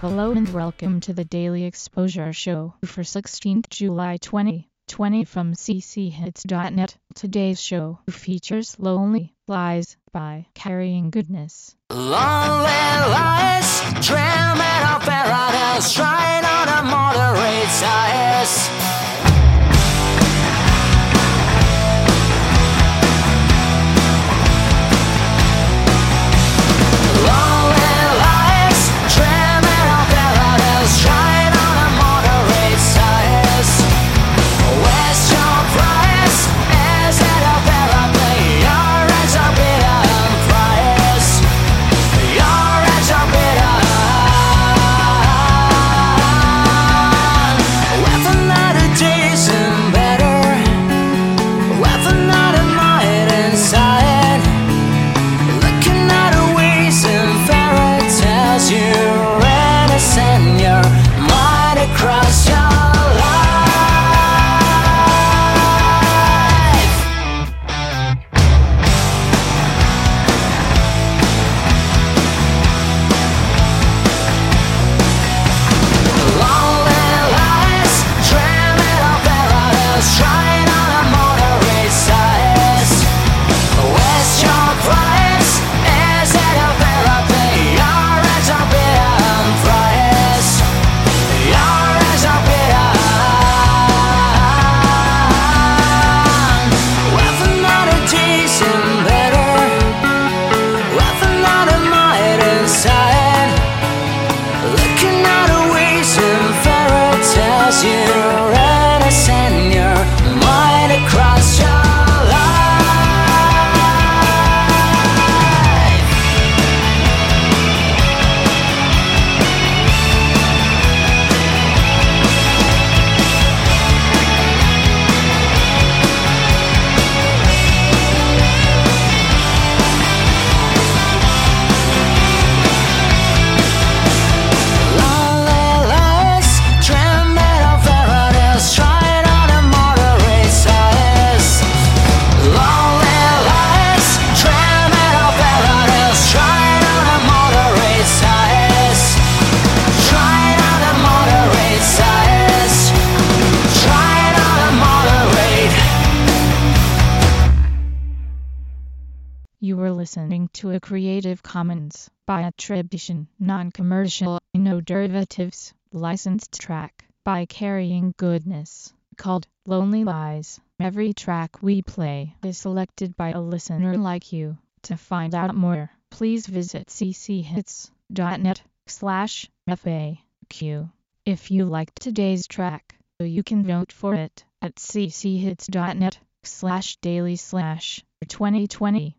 Hello and welcome to the Daily Exposure Show for 16th July 2020 from cchits.net. Today's show features Lonely Lies by Carrying Goodness. Lonely lies, dreaming of paradise, trying You were listening to a Creative Commons by attribution, non-commercial, no derivatives, licensed track by Carrying Goodness called Lonely Lies. Every track we play is selected by a listener like you. To find out more, please visit cchits.net slash FAQ. If you liked today's track, you can vote for it at cchits.net slash daily slash 2020